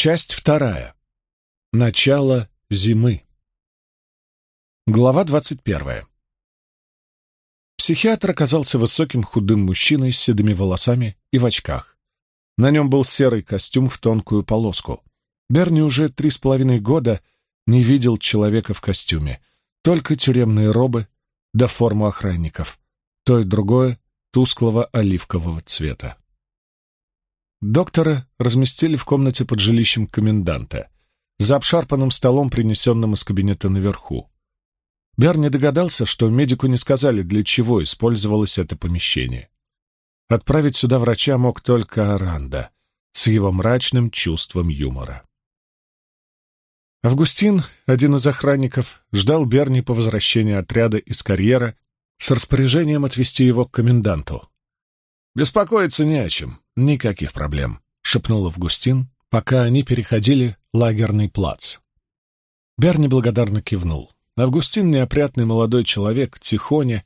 Часть вторая. Начало зимы. Глава двадцать первая. Психиатр оказался высоким худым мужчиной с седыми волосами и в очках. На нем был серый костюм в тонкую полоску. Берни уже три с половиной года не видел человека в костюме, только тюремные робы да форму охранников, то и другое тусклого оливкового цвета. Доктора разместили в комнате под жилищем коменданта, за обшарпанным столом, принесенным из кабинета наверху. Берни догадался, что медику не сказали, для чего использовалось это помещение. Отправить сюда врача мог только Аранда с его мрачным чувством юмора. Августин, один из охранников, ждал Берни по возвращении отряда из карьера с распоряжением отвезти его к коменданту. «Беспокоиться не о чем, никаких проблем», — шепнул Августин, пока они переходили лагерный плац. Берни благодарно кивнул. Августин, неопрятный молодой человек, тихоня,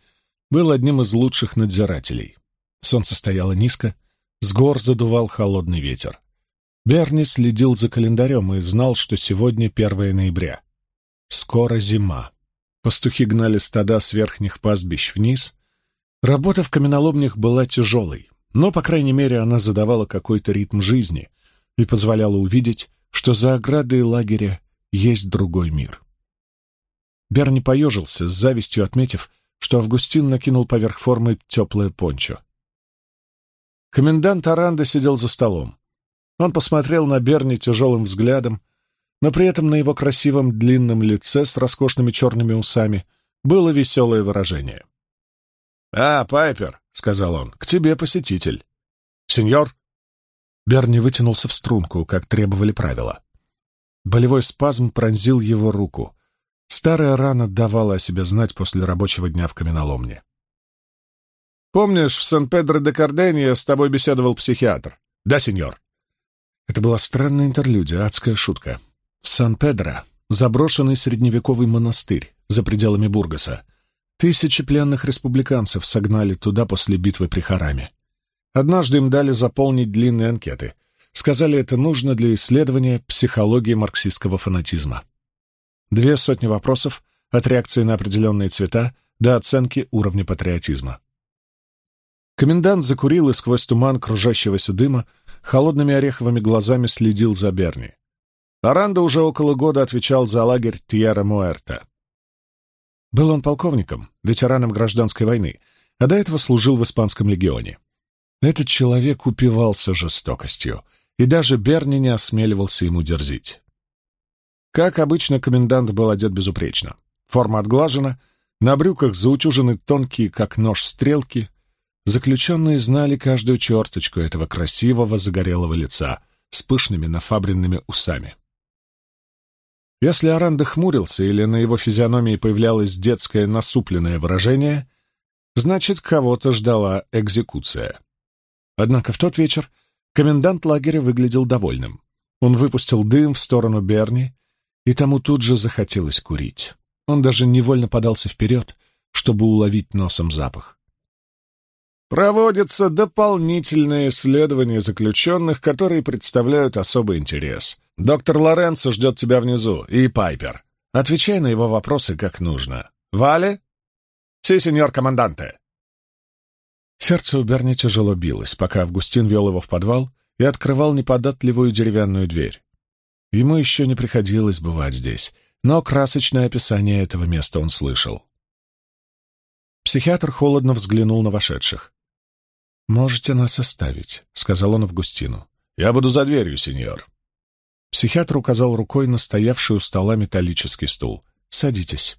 был одним из лучших надзирателей. Солнце стояло низко, с гор задувал холодный ветер. Берни следил за календарем и знал, что сегодня 1 ноября. Скоро зима. Пастухи гнали стада с верхних пастбищ вниз. Работа в каменоломнях была тяжелой, но, по крайней мере, она задавала какой-то ритм жизни и позволяла увидеть, что за оградой лагеря есть другой мир. Берни поежился, с завистью отметив, что Августин накинул поверх формы теплое пончо. Комендант Аранда сидел за столом. Он посмотрел на Берни тяжелым взглядом, но при этом на его красивом длинном лице с роскошными черными усами было веселое выражение. «А, Пайпер», — сказал он, — «к тебе посетитель». «Сеньор?» Берни вытянулся в струнку, как требовали правила. Болевой спазм пронзил его руку. Старая рана давала о себе знать после рабочего дня в каменоломне. Помнишь, в Сан-Педро-де-Карденье с тобой беседовал психиатр? Да, сеньор. Это была странная интерлюдия, адская шутка. В Сан-Педро заброшенный средневековый монастырь за пределами Бургаса. Тысячи пленных республиканцев согнали туда после битвы при Хараме. Однажды им дали заполнить длинные анкеты. Сказали, это нужно для исследования психологии марксистского фанатизма. Две сотни вопросов от реакции на определенные цвета до оценки уровня патриотизма. Комендант закурил и сквозь туман кружащегося дыма холодными ореховыми глазами следил за Берни. Аранда уже около года отвечал за лагерь Тьерра Муэрта. Был он полковником, ветераном гражданской войны, а до этого служил в Испанском легионе. Этот человек упивался жестокостью, и даже Берни не осмеливался ему дерзить. Как обычно, комендант был одет безупречно. Форма отглажена, на брюках заутюжены тонкие, как нож, стрелки, Заключенные знали каждую черточку этого красивого загорелого лица с пышными нафабренными усами. Если Аранда хмурился или на его физиономии появлялось детское насупленное выражение, значит, кого-то ждала экзекуция. Однако в тот вечер комендант лагеря выглядел довольным. Он выпустил дым в сторону Берни, и тому тут же захотелось курить. Он даже невольно подался вперед, чтобы уловить носом запах. Проводится дополнительное исследование заключенных, которые представляют особый интерес. Доктор Лоренцо ждет тебя внизу, и Пайпер. Отвечай на его вопросы как нужно. Вале? Си, сеньор команданте. Сердце у Берни тяжело билось, пока Августин вел его в подвал и открывал неподатливую деревянную дверь. Ему еще не приходилось бывать здесь, но красочное описание этого места он слышал. Психиатр холодно взглянул на вошедших. «Можете нас оставить», — сказал он Августину. «Я буду за дверью, сеньор». Психиатр указал рукой на стоявший у стола металлический стул. «Садитесь».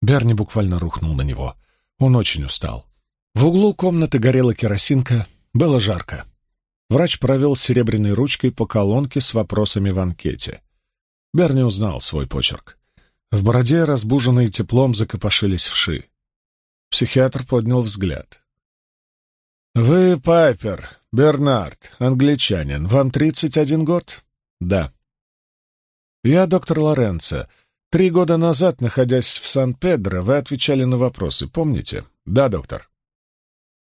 Берни буквально рухнул на него. Он очень устал. В углу комнаты горела керосинка, было жарко. Врач провел серебряной ручкой по колонке с вопросами в анкете. Берни узнал свой почерк. В бороде, разбуженные теплом, закопошились вши. Психиатр поднял взгляд. «Вы Пайпер, Бернард, англичанин. Вам тридцать один год?» «Да». «Я доктор Лоренцо. Три года назад, находясь в Сан-Педро, вы отвечали на вопросы, помните?» «Да, доктор».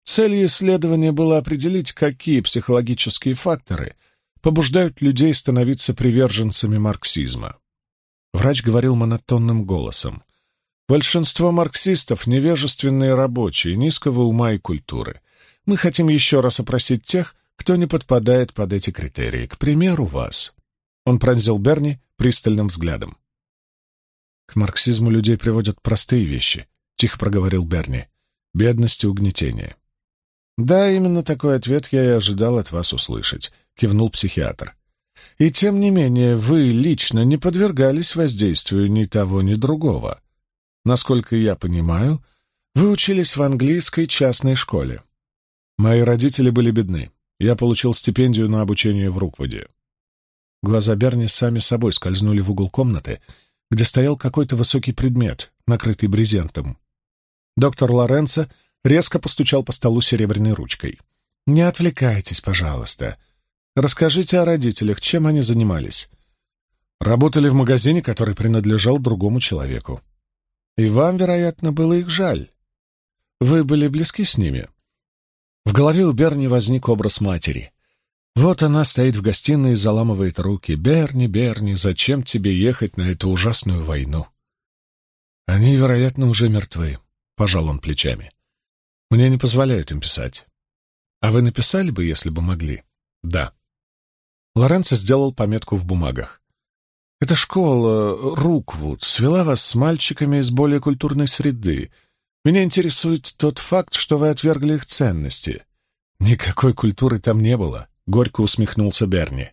Целью исследования было определить, какие психологические факторы побуждают людей становиться приверженцами марксизма. Врач говорил монотонным голосом. Большинство марксистов — невежественные рабочие, низкого ума и культуры. Мы хотим еще раз опросить тех, кто не подпадает под эти критерии. К примеру, вас. Он пронзил Берни пристальным взглядом. К марксизму людей приводят простые вещи, — тихо проговорил Берни. Бедность и угнетение. Да, именно такой ответ я и ожидал от вас услышать, — кивнул психиатр. И тем не менее, вы лично не подвергались воздействию ни того, ни другого. Насколько я понимаю, вы учились в английской частной школе. Мои родители были бедны. Я получил стипендию на обучение в Руквуде. Глаза Берни сами собой скользнули в угол комнаты, где стоял какой-то высокий предмет, накрытый брезентом. Доктор Лоренцо резко постучал по столу серебряной ручкой. «Не отвлекайтесь, пожалуйста. Расскажите о родителях, чем они занимались?» «Работали в магазине, который принадлежал другому человеку. И вам, вероятно, было их жаль. Вы были близки с ними. В голове у Берни возник образ матери. Вот она стоит в гостиной и заламывает руки. «Берни, Берни, зачем тебе ехать на эту ужасную войну?» «Они, вероятно, уже мертвы», — пожал он плечами. «Мне не позволяют им писать. А вы написали бы, если бы могли?» «Да». Лоренцо сделал пометку в бумагах. Эта школа, Руквуд, свела вас с мальчиками из более культурной среды. Меня интересует тот факт, что вы отвергли их ценности. Никакой культуры там не было, — горько усмехнулся Берни.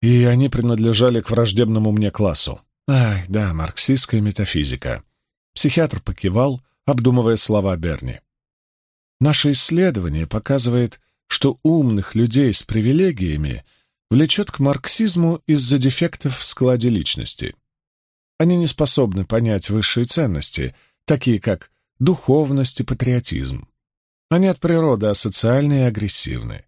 И они принадлежали к враждебному мне классу. Ах, да, марксистская метафизика. Психиатр покивал, обдумывая слова Берни. Наше исследование показывает, что умных людей с привилегиями — влечет к марксизму из-за дефектов в складе личности. Они не способны понять высшие ценности, такие как духовность и патриотизм. Они от природы асоциальны и агрессивны.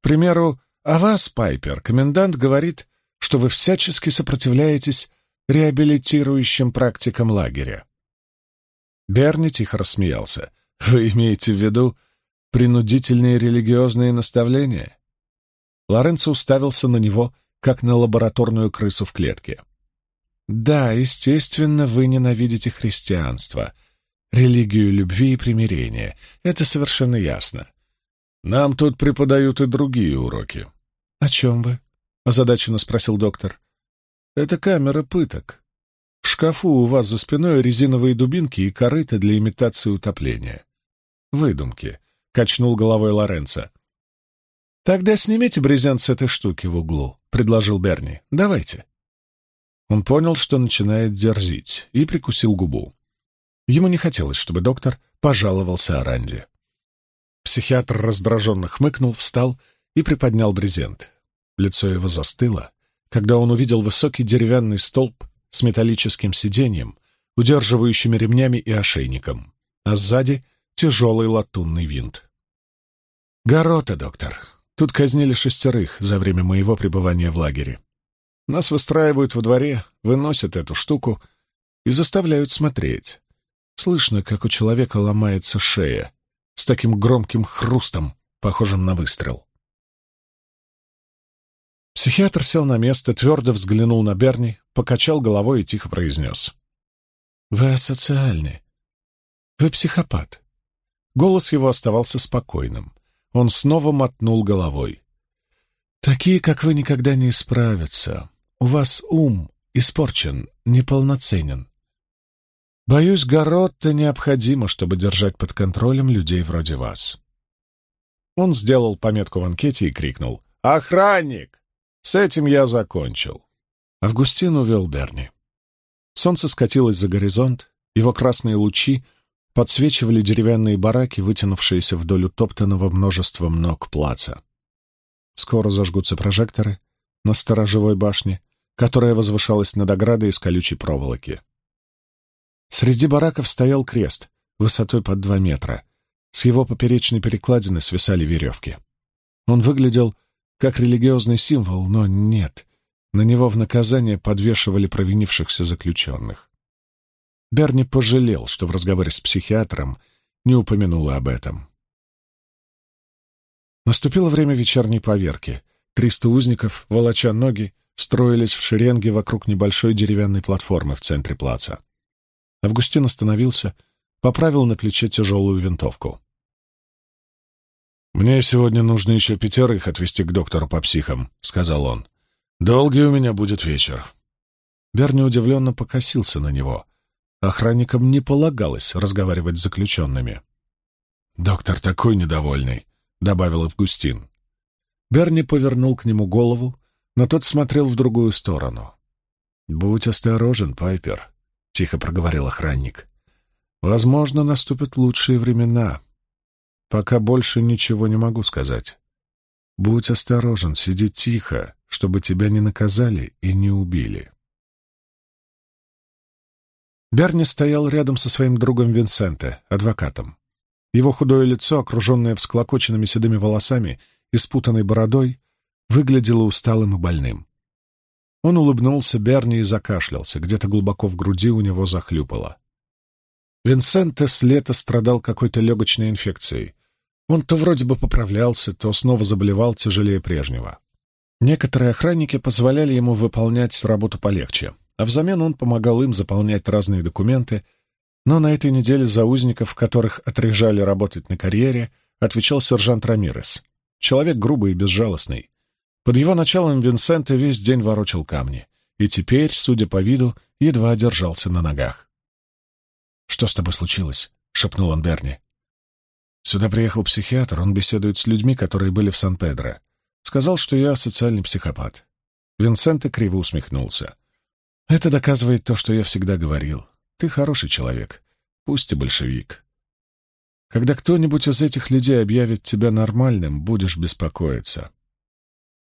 К примеру, о вас, Пайпер, комендант говорит, что вы всячески сопротивляетесь реабилитирующим практикам лагеря. Берни тихо рассмеялся. «Вы имеете в виду принудительные религиозные наставления?» Лоренцо уставился на него, как на лабораторную крысу в клетке. «Да, естественно, вы ненавидите христианство, религию любви и примирения. Это совершенно ясно. Нам тут преподают и другие уроки». «О чем вы?» — озадаченно спросил доктор. «Это камера пыток. В шкафу у вас за спиной резиновые дубинки и корыто для имитации утопления». «Выдумки», — качнул головой Лоренцо. «Тогда снимите брезент с этой штуки в углу», — предложил Берни. «Давайте». Он понял, что начинает дерзить, и прикусил губу. Ему не хотелось, чтобы доктор пожаловался Аранде. Психиатр раздраженно хмыкнул, встал и приподнял брезент. Лицо его застыло, когда он увидел высокий деревянный столб с металлическим сиденьем, удерживающими ремнями и ошейником, а сзади — тяжелый латунный винт. «Горота, доктор», Тут казнили шестерых за время моего пребывания в лагере. Нас выстраивают во дворе, выносят эту штуку и заставляют смотреть. Слышно, как у человека ломается шея с таким громким хрустом, похожим на выстрел. Психиатр сел на место, твердо взглянул на Берни, покачал головой и тихо произнес. «Вы асоциальны. Вы психопат». Голос его оставался спокойным. Он снова мотнул головой. «Такие, как вы, никогда не исправятся. У вас ум испорчен, неполноценен. Боюсь, Горотто необходимо, чтобы держать под контролем людей вроде вас». Он сделал пометку в анкете и крикнул. «Охранник! С этим я закончил!» Августин увел Берни. Солнце скатилось за горизонт, его красные лучи подсвечивали деревянные бараки, вытянувшиеся вдоль утоптанного множеством ног плаца. Скоро зажгутся прожекторы на сторожевой башне, которая возвышалась над оградой из колючей проволоки. Среди бараков стоял крест, высотой под два метра. С его поперечной перекладины свисали веревки. Он выглядел как религиозный символ, но нет. На него в наказание подвешивали провинившихся заключенных. Берни пожалел, что в разговоре с психиатром не упомянула об этом. Наступило время вечерней поверки, Триста узников, волоча ноги, строились в шеренге вокруг небольшой деревянной платформы в центре плаца. Августин остановился, поправил на плече тяжелую винтовку. «Мне сегодня нужно еще пятерых отвезти к доктору по психам», — сказал он. «Долгий у меня будет вечер». Берни удивленно покосился на него. Охранникам не полагалось разговаривать с заключенными. «Доктор такой недовольный», — добавил Августин. Берни повернул к нему голову, но тот смотрел в другую сторону. «Будь осторожен, Пайпер», — тихо проговорил охранник. «Возможно, наступят лучшие времена. Пока больше ничего не могу сказать. Будь осторожен, сиди тихо, чтобы тебя не наказали и не убили». Берни стоял рядом со своим другом Винсенте, адвокатом. Его худое лицо, окруженное всклокоченными седыми волосами и спутанной бородой, выглядело усталым и больным. Он улыбнулся Берни и закашлялся, где-то глубоко в груди у него захлюпало. Винсенте с лета страдал какой-то легочной инфекцией. Он то вроде бы поправлялся, то снова заболевал тяжелее прежнего. Некоторые охранники позволяли ему выполнять работу полегче, а взамен он помогал им заполнять разные документы, но на этой неделе за узников, которых отрежали работать на карьере, отвечал сержант Рамирес. Человек грубый и безжалостный. Под его началом Винсенте весь день ворочал камни, и теперь, судя по виду, едва держался на ногах. «Что с тобой случилось?» — шепнул он Берни. «Сюда приехал психиатр, он беседует с людьми, которые были в Сан-Педро. Сказал, что я социальный психопат». Винсенте криво усмехнулся. «Это доказывает то, что я всегда говорил. Ты хороший человек, пусть и большевик. Когда кто-нибудь из этих людей объявит тебя нормальным, будешь беспокоиться.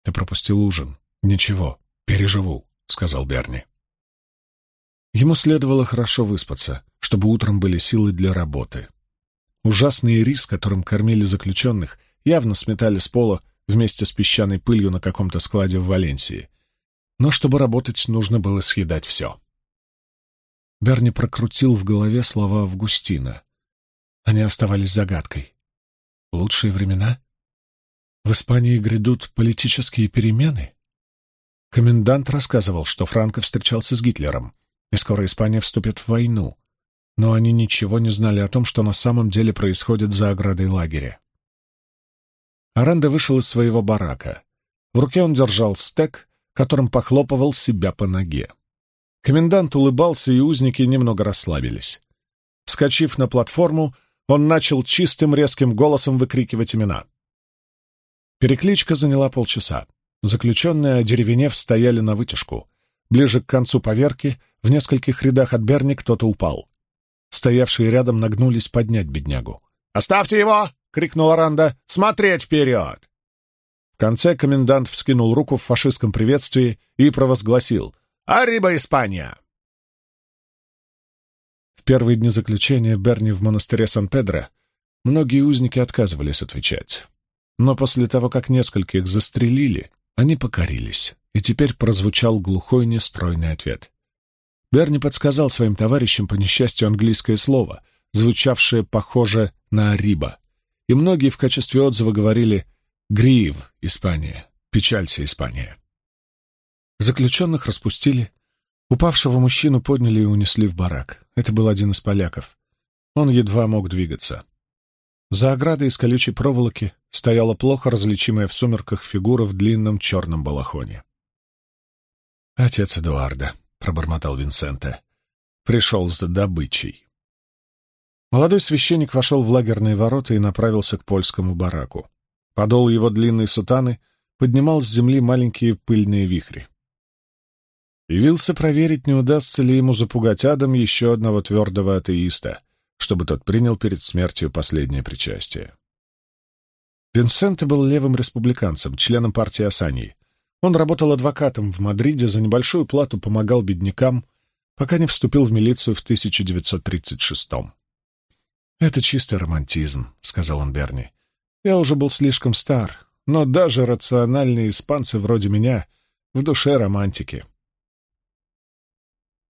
Ты пропустил ужин. Ничего, переживу, — сказал Берни. Ему следовало хорошо выспаться, чтобы утром были силы для работы. Ужасный рис, которым кормили заключенных, явно сметали с пола вместе с песчаной пылью на каком-то складе в Валенсии. Но чтобы работать, нужно было съедать все. Берни прокрутил в голове слова Августина. Они оставались загадкой. Лучшие времена? В Испании грядут политические перемены? Комендант рассказывал, что Франко встречался с Гитлером, и скоро Испания вступит в войну, но они ничего не знали о том, что на самом деле происходит за оградой лагеря. Аренда вышел из своего барака. В руке он держал стек, которым похлопывал себя по ноге. Комендант улыбался, и узники немного расслабились. Вскочив на платформу, он начал чистым резким голосом выкрикивать имена. Перекличка заняла полчаса. Заключенные, одеревенев, стояли на вытяжку. Ближе к концу поверки, в нескольких рядах от Берни кто-то упал. Стоявшие рядом нагнулись поднять беднягу. «Оставьте его!» — крикнул Аранда. «Смотреть вперед!» В конце комендант вскинул руку в фашистском приветствии и провозгласил — Ариба, Испания!» В первые дни заключения Берни в монастыре Сан-Педро многие узники отказывались отвечать. Но после того, как нескольких застрелили, они покорились, и теперь прозвучал глухой нестройный ответ. Берни подсказал своим товарищам по несчастью английское слово, звучавшее похоже на «ариба», и многие в качестве отзыва говорили «гриев, Испания», «печалься, Испания». Заключенных распустили. Упавшего мужчину подняли и унесли в барак. Это был один из поляков. Он едва мог двигаться. За оградой из колючей проволоки стояла плохо различимая в сумерках фигура в длинном черном балахоне. «Отец Эдуарда», — пробормотал Винсенте, — «пришел за добычей». Молодой священник вошел в лагерные ворота и направился к польскому бараку. Подол его длинной сутаны поднимал с земли маленькие пыльные вихри. Явился проверить, не удастся ли ему запугать адом еще одного твердого атеиста, чтобы тот принял перед смертью последнее причастие. Винсенте был левым республиканцем, членом партии Асании. Он работал адвокатом в Мадриде, за небольшую плату помогал беднякам, пока не вступил в милицию в 1936-м. «Это чистый романтизм», — сказал он Берни. «Я уже был слишком стар, но даже рациональные испанцы вроде меня в душе романтики».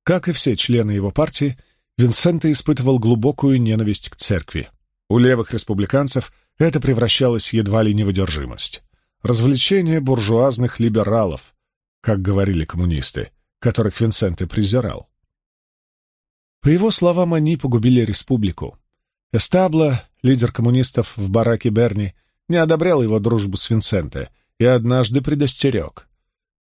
Как и все члены его партии, Винсенте испытывал глубокую ненависть к церкви. У левых республиканцев это превращалось едва ли не в одержимость. развлечение буржуазных либералов, как говорили коммунисты, которых Винсенте презирал. По его словам, они погубили республику. Эстабло, лидер коммунистов в бараке Берни, не одобрял его дружбу с Винсенте и однажды предостерег.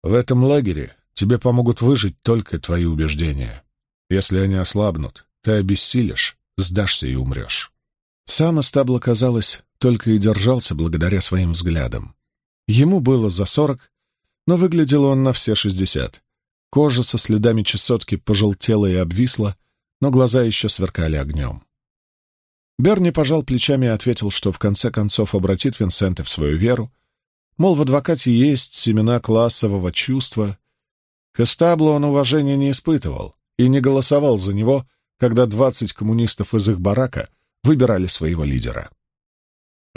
В этом лагере тебе помогут выжить только твои убеждения. Если они ослабнут, ты обессилишь, сдашься и умрешь. Сам Эстабло, казалось, только и держался благодаря своим взглядам. Ему было за сорок, но выглядел он на все шестьдесят. Кожа со следами чесотки пожелтела и обвисла, но глаза еще сверкали огнем. Берни пожал плечами и ответил, что в конце концов обратит Винсента в свою веру, мол, в адвокате есть семена классового чувства. К Эстаблу он уважения не испытывал и не голосовал за него, когда двадцать коммунистов из их барака выбирали своего лидера.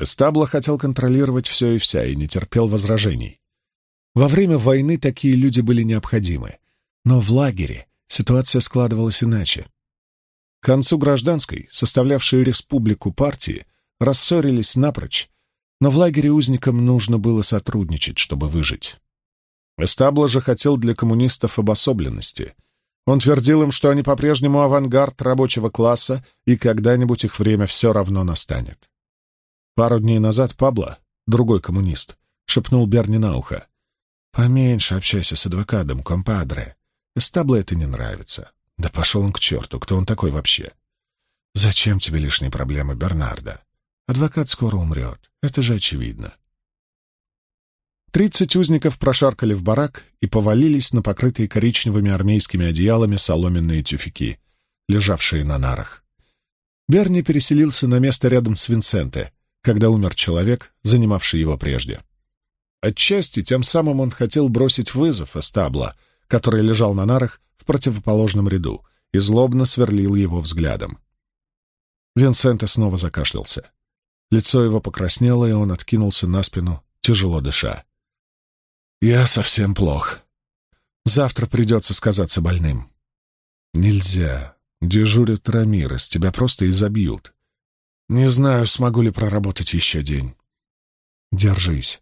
Эстабло хотел контролировать все и вся и не терпел возражений. Во время войны такие люди были необходимы, но в лагере ситуация складывалась иначе. К концу гражданской, составлявшей республику партии, рассорились напрочь, но в лагере узникам нужно было сотрудничать, чтобы выжить. Эстабло же хотел для коммунистов обособленности. Он твердил им, что они по-прежнему авангард рабочего класса, и когда-нибудь их время все равно настанет. Пару дней назад Пабло, другой коммунист, шепнул Берни на ухо. «Поменьше общайся с адвокатом, компадре. Эстабло это не нравится». «Да пошел он к черту, кто он такой вообще?» «Зачем тебе лишние проблемы, Бернарда? Адвокат скоро умрет, это же очевидно». Тридцать узников прошаркали в барак и повалились на покрытые коричневыми армейскими одеялами соломенные тюфяки, лежавшие на нарах. Берни переселился на место рядом с Винсенте, когда умер человек, занимавший его прежде. Отчасти тем самым он хотел бросить вызов Эстабла, который лежал на нарах в противоположном ряду, и злобно сверлил его взглядом. Винсенте снова закашлялся. Лицо его покраснело, и он откинулся на спину, тяжело дыша. «Я совсем плох. Завтра придется сказаться больным». «Нельзя. Дежурят Рамирес, тебя просто изобьют. Не знаю, смогу ли проработать еще день. Держись.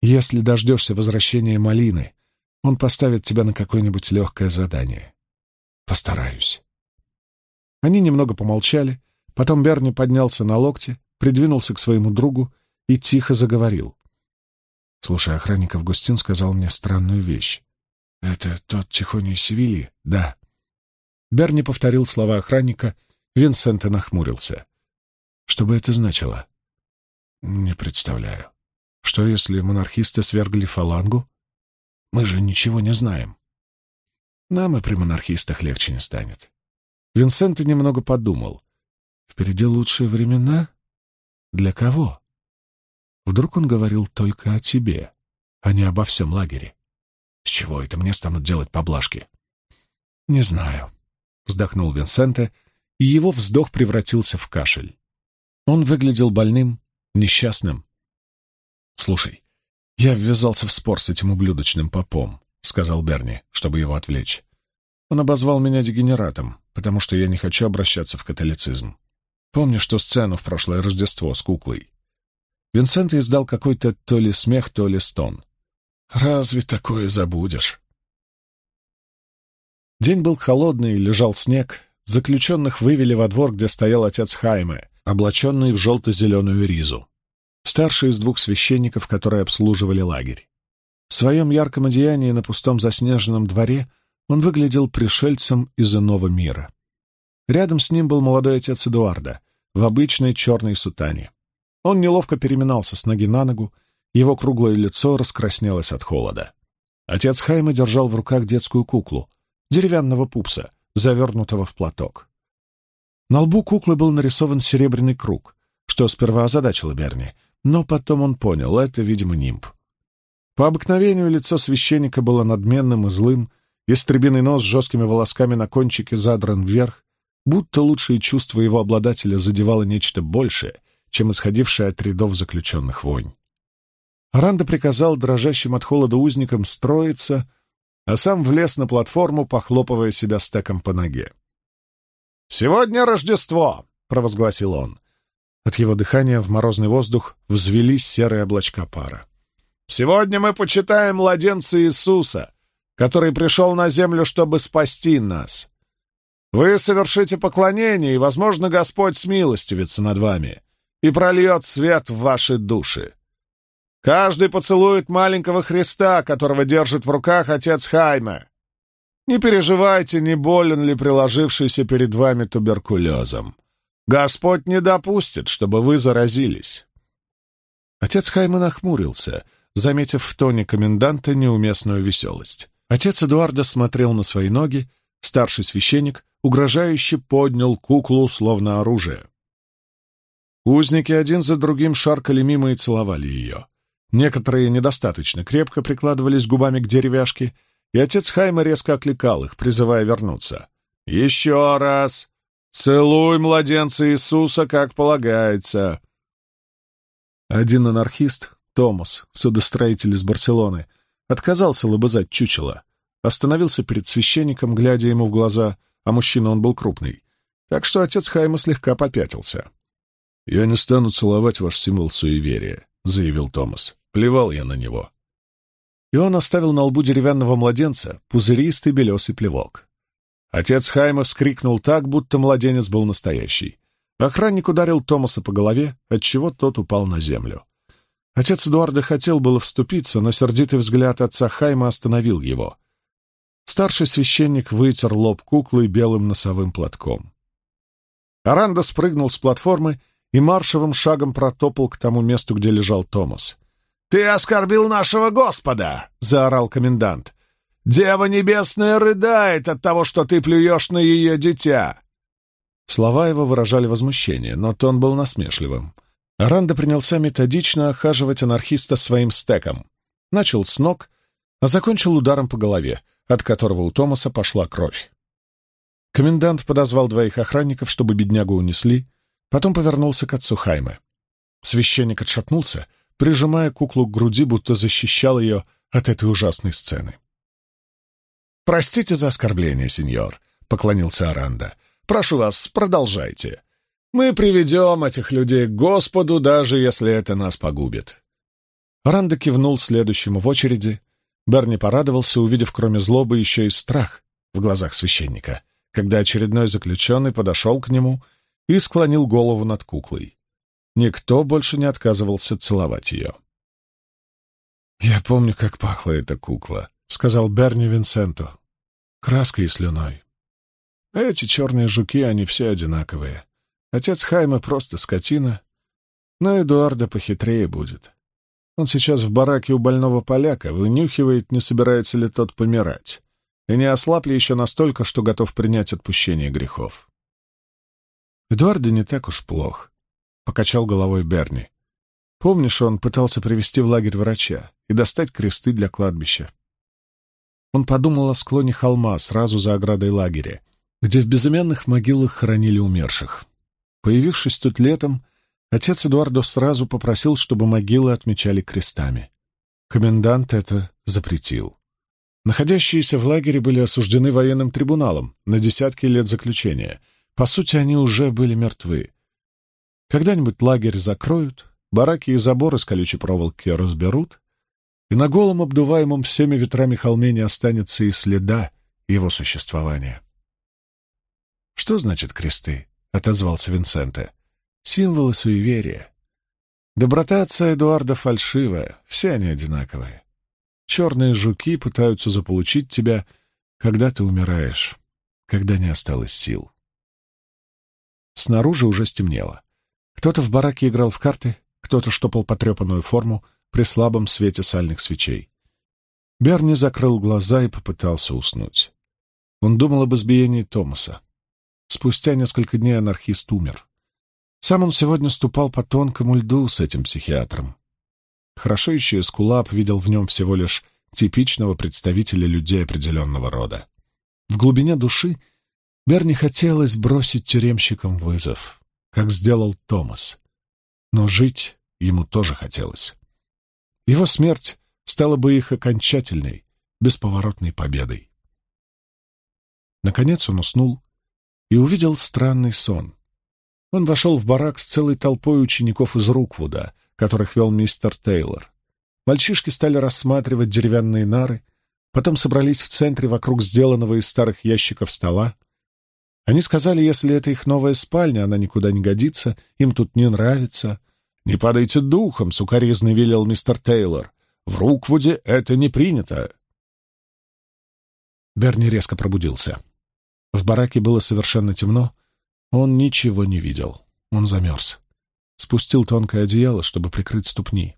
Если дождешься возвращения Малины, он поставит тебя на какое-нибудь легкое задание. Постараюсь. Они немного помолчали, потом Берни поднялся на локте, придвинулся к своему другу и тихо заговорил. Слушай, охранник Августин сказал мне странную вещь. «Это тот Тихоня из Севильи?» «Да». Берни повторил слова охранника, Винсент нахмурился. Что бы это значило? Не представляю. Что, если монархисты свергли фалангу? Мы же ничего не знаем. Нам и при монархистах легче не станет. Винсент немного подумал. Впереди лучшие времена? Для кого? Вдруг он говорил только о тебе, а не обо всем лагере. С чего это мне станут делать поблажки? Не знаю. Вздохнул Винсенте, и его вздох превратился в кашель. Он выглядел больным, несчастным. «Слушай, я ввязался в спор с этим ублюдочным попом», — сказал Берни, чтобы его отвлечь. Он обозвал меня дегенератом, потому что я не хочу обращаться в католицизм. Помнишь ту сцену в прошлое Рождество с куклой? Винсент издал какой-то то ли смех, то ли стон. «Разве такое забудешь?» День был холодный, лежал снег. Заключенных вывели во двор, где стоял отец Хайме, облаченный в желто-зеленую ризу. Старший из двух священников, которые обслуживали лагерь. В своем ярком одеянии на пустом заснеженном дворе он выглядел пришельцем из иного мира. Рядом с ним был молодой отец Эдуарда в обычной черной сутане. Он неловко переминался с ноги на ногу, его круглое лицо раскраснелось от холода. Отец Хайма держал в руках детскую куклу, деревянного пупса, завернутого в платок. На лбу куклы был нарисован серебряный круг, что сперва озадачило Берни, но потом он понял — это, видимо, нимб. По обыкновению лицо священника было надменным и злым, ястребиный нос с жесткими волосками на кончике задран вверх, будто лучшие чувства его обладателя задевало нечто большее, чем исходившее от рядов заключенных вонь. Аранда приказал дрожащим от холода узникам строиться, а сам влез на платформу, похлопывая себя стеком по ноге. «Сегодня Рождество!» — провозгласил он. От его дыхания в морозный воздух взвелись серые облачка пара. Сегодня мы почитаем младенца Иисуса, который пришел на землю, чтобы спасти нас. Вы совершите поклонение, и, возможно, Господь смилостивится над вами и прольет свет в ваши души. Каждый поцелует маленького Христа, которого держит в руках отец Хайме. Не переживайте, не болен ли приложившийся перед вами туберкулезом. Господь не допустит, чтобы вы заразились. Отец Хайме нахмурился, заметив в тоне коменданта неуместную веселость. Отец Эдуарда смотрел на свои ноги, старший священник угрожающе поднял куклу, словно оружие. Узники один за другим шаркали мимо и целовали ее. Некоторые недостаточно крепко прикладывались губами к деревяшке, и отец Хайма резко окликал их, призывая вернуться. «Еще раз! Целуй младенца Иисуса, как полагается!» Один анархист, Томас, судостроитель из Барселоны, отказался лобызать чучело, остановился перед священником, глядя ему в глаза, а мужчина он был крупный, так что отец Хайма слегка попятился. «Я не стану целовать ваш символ суеверия», — заявил Томас. «Плевал я на него и он оставил на лбу деревянного младенца пузыристый белесый плевок. Отец Хайма вскрикнул так, будто младенец был настоящий. Охранник ударил Томаса по голове, отчего тот упал на землю. Отец Эдуарда хотел было вступиться, но сердитый взгляд отца Хайма остановил его. Старший священник вытер лоб куклы белым носовым платком. Аранда спрыгнул с платформы и маршевым шагом протопал к тому месту, где лежал Томас. «Ты оскорбил нашего Господа!» — заорал комендант. «Дева Небесная рыдает от того, что ты плюешь на ее дитя!» Слова его выражали возмущение, но тон был насмешливым. Ранда принялся методично охаживать анархиста своим стеком. Начал с ног, а закончил ударом по голове, от которого у Томаса пошла кровь. Комендант подозвал двоих охранников, чтобы беднягу унесли, потом повернулся к отцу Хайме. Священник отшатнулся — прижимая куклу к груди, будто защищал ее от этой ужасной сцены. «Простите за оскорбление, сеньор», — поклонился Аранда. «Прошу вас, продолжайте. Мы приведем этих людей к Господу, даже если это нас погубит». Аранда кивнул следующему в очереди. Берни порадовался, увидев кроме злобы еще и страх в глазах священника, когда очередной заключенный подошел к нему и склонил голову над куклой. Никто больше не отказывался целовать ее. «Я помню, как пахла эта кукла», — сказал Берни Винсенту. «Краской и слюной. Эти черные жуки, они все одинаковые. Отец Хайма просто скотина, но Эдуарда похитрее будет. Он сейчас в бараке у больного поляка, вынюхивает, не собирается ли тот помирать, и не ослаб ли еще настолько, что готов принять отпущение грехов. Эдуарда не так уж плох. — покачал головой Берни. «Помнишь, он пытался привести в лагерь врача и достать кресты для кладбища?» Он подумал о склоне холма сразу за оградой лагеря, где в безымянных могилах хоронили умерших. Появившись тут летом, отец Эдуардо сразу попросил, чтобы могилы отмечали крестами. Комендант это запретил. Находящиеся в лагере были осуждены военным трибуналом на десятки лет заключения. По сути, они уже были мертвы. Когда-нибудь лагерь закроют, бараки и заборы с колючей проволоки разберут, и на голом, обдуваемом всеми ветрами холме не останется и следа его существования. «Что значит кресты?» — отозвался Винсенте. «Символы суеверия. Доброта отца Эдуарда фальшивая, все они одинаковые. Черные жуки пытаются заполучить тебя, когда ты умираешь, когда не осталось сил». Снаружи уже стемнело. Кто-то в бараке играл в карты, кто-то штопал потрепанную форму при слабом свете сальных свечей. Берни закрыл глаза и попытался уснуть. Он думал об избиении Томаса. Спустя несколько дней анархист умер. Сам он сегодня ступал по тонкому льду с этим психиатром. Хорошо еще Эскулап видел в нем всего лишь типичного представителя людей определенного рода. В глубине души Берни хотелось бросить тюремщикам вызов как сделал Томас. Но жить ему тоже хотелось. Его смерть стала бы их окончательной, бесповоротной победой. Наконец он уснул и увидел странный сон. Он вошел в барак с целой толпой учеников из Руквуда, которых вел мистер Тейлор. Мальчишки стали рассматривать деревянные нары, потом собрались в центре вокруг сделанного из старых ящиков стола. Они сказали, если это их новая спальня, она никуда не годится, им тут не нравится. «Не падайте духом», — сукоризный велел мистер Тейлор. «В Руквуде это не принято». Берни резко пробудился. В бараке было совершенно темно. Он ничего не видел. Он замерз. Спустил тонкое одеяло, чтобы прикрыть ступни.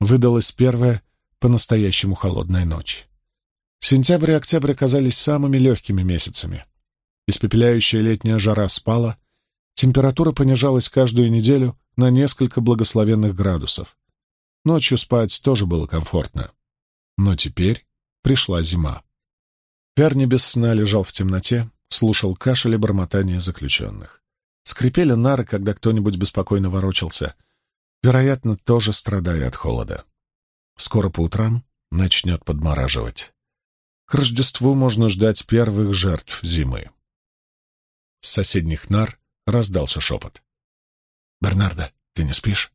Выдалась первая по-настоящему холодная ночь. Сентябрь и октябрь оказались самыми легкими месяцами. Испепеляющая летняя жара спала, температура понижалась каждую неделю на несколько благословенных градусов. Ночью спать тоже было комфортно. Но теперь пришла зима. Перни без сна лежал в темноте, слушал кашель и бормотание заключенных. Скрипели нары, когда кто-нибудь беспокойно ворочался, вероятно, тоже страдая от холода. Скоро по утрам начнет подмораживать. К Рождеству можно ждать первых жертв зимы. С соседних нар раздался шепот. «Бернардо, ты не спишь?»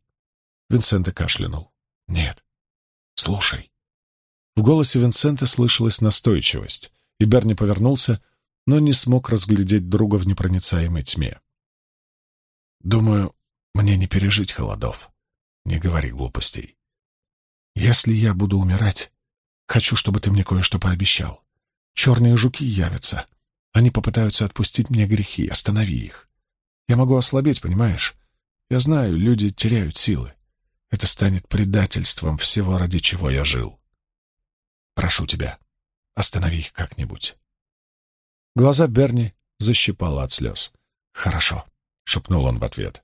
Винсента кашлянул. «Нет». «Слушай». В голосе Винсента слышалась настойчивость, и Берни повернулся, но не смог разглядеть друга в непроницаемой тьме. «Думаю, мне не пережить холодов. Не говори глупостей. Если я буду умирать, хочу, чтобы ты мне кое-что пообещал. Черные жуки явятся. Они попытаются отпустить мне грехи, останови их. Я могу ослабеть, понимаешь? Я знаю, люди теряют силы. Это станет предательством всего, ради чего я жил. Прошу тебя, останови их как-нибудь. Глаза Берни защипало от слез. «Хорошо», — шепнул он в ответ.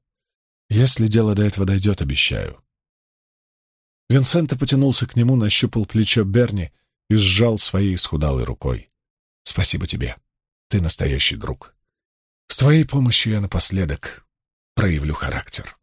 «Если дело до этого дойдет, обещаю». Винсента потянулся к нему, нащупал плечо Берни и сжал своей исхудалой рукой. «Спасибо тебе. Ты настоящий друг. С твоей помощью я напоследок проявлю характер».